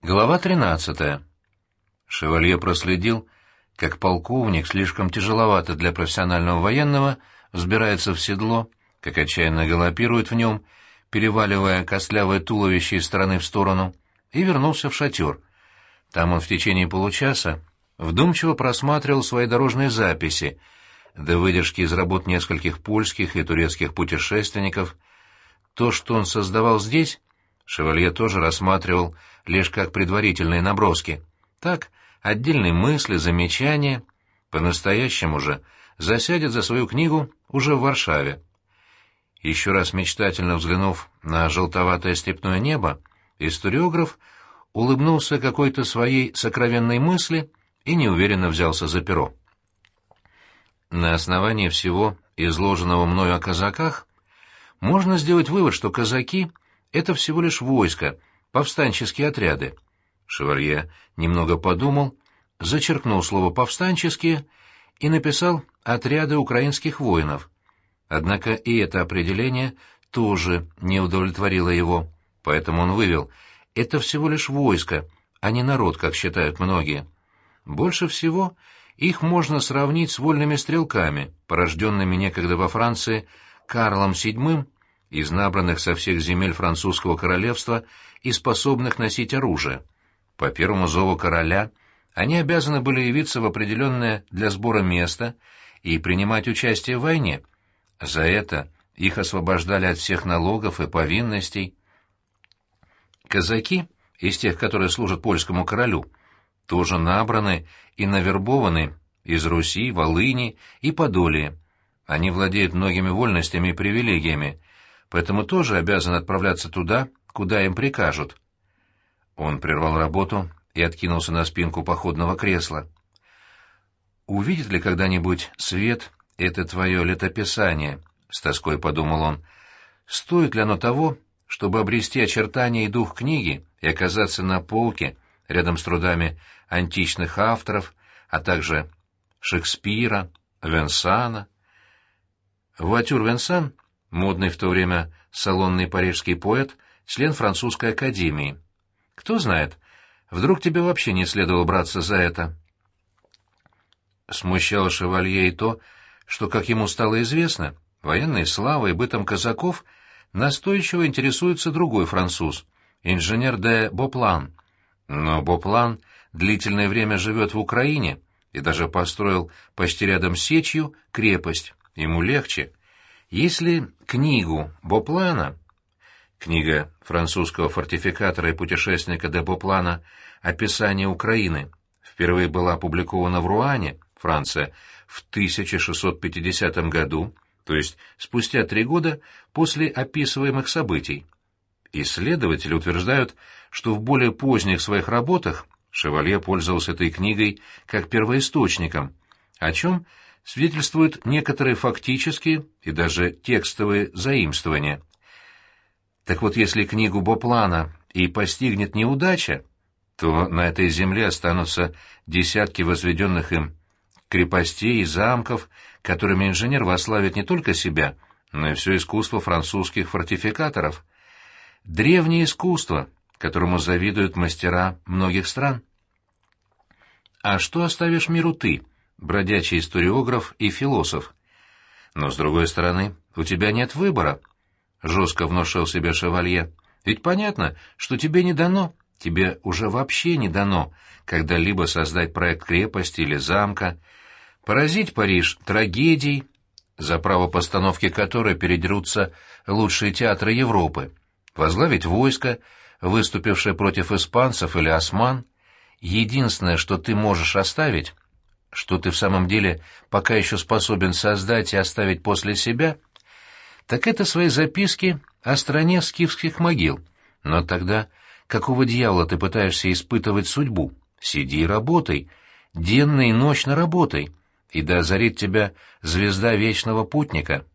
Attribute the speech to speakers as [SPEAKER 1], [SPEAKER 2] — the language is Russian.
[SPEAKER 1] Глава 13. Шевалье проследил, как полковник, слишком тяжеловато для профессионального военного, взбирается в седло, как отчаянно галопирует в нем, переваливая костлявое туловище из стороны в сторону, и вернулся в шатер. Там он в течение получаса вдумчиво просматривал свои дорожные записи, до выдержки из работ нескольких польских и турецких путешественников. То, что он создавал здесь, Шевалье тоже рассматривал лишь как предварительные наброски. Так, отдельные мысли, замечания. По-настоящему же засядет за свою книгу уже в Варшаве. Еще раз мечтательно взглянув на желтоватое степное небо, историограф улыбнулся какой-то своей сокровенной мысли и неуверенно взялся за перо. На основании всего изложенного мною о казаках можно сделать вывод, что казаки — это всего лишь войско, повстанческие отряды. Шевалье немного подумал, зачеркнул слово «повстанческие» и написал «отряды украинских воинов». Однако и это определение тоже не удовлетворило его, поэтому он вывел «это всего лишь войско, а не народ, как считают многие». Больше всего их можно сравнить с вольными стрелками, порожденными некогда во Франции Карлом VII из набранных со всех земель французского королевства и способных носить оружие. По первому зову короля они обязаны были явиться в определенное для сбора место и принимать участие в войне. За это их освобождали от всех налогов и повинностей. Казаки, из тех, которые служат польскому королю, тоже набраны и навербованы из Руси, Волыни и Подолии. Они владеют многими вольностями и привилегиями, поэтому тоже обязан отправляться туда, куда им прикажут. Он прервал работу и откинулся на спинку походного кресла. «Увидит ли когда-нибудь свет это твое летописание?» — с тоской подумал он. «Стоит ли оно того, чтобы обрести очертания и дух книги и оказаться на полке рядом с трудами античных авторов, а также Шекспира, Венсана?» Вуатюр Венсан модный в то время салонный парижский поэт, член французской академии. Кто знает, вдруг тебе вообще не следовало браться за это. Смущало шевалье и то, что, как ему стало известно, военной славой и бытом казаков настойчиво интересуется другой француз, инженер де Боплан. Но Боплан длительное время живет в Украине и даже построил почти рядом с Сечью крепость. Ему легче — если книгу Боплана, книга французского фортификатора и путешественника де Боплана «Описание Украины» впервые была опубликована в Руане, Франция, в 1650 году, то есть спустя три года после описываемых событий. Исследователи утверждают, что в более поздних своих работах Шевалье пользовался этой книгой как первоисточником, о чем свидетельствуют некоторые фактические и даже текстовые заимствования. Так вот, если книгу Боплана и постигнет неудача, то на этой земле останутся десятки возведенных им крепостей и замков, которыми инженер вославит не только себя, но и все искусство французских фортификаторов. Древнее искусство, которому завидуют мастера многих стран. А что оставишь миру ты? Бродячий историограф и философ. Но, с другой стороны, у тебя нет выбора, — жестко внушил себе шевалье. Ведь понятно, что тебе не дано, тебе уже вообще не дано когда-либо создать проект крепости или замка, поразить Париж трагедией, за право постановки которой передерутся лучшие театры Европы, возглавить войско, выступившее против испанцев или осман. Единственное, что ты можешь оставить — что ты в самом деле пока еще способен создать и оставить после себя, так это свои записки о стране скифских могил. Но тогда какого дьявола ты пытаешься испытывать судьбу? Сиди и работай, денно и ночно работай, и да озарит тебя звезда вечного путника —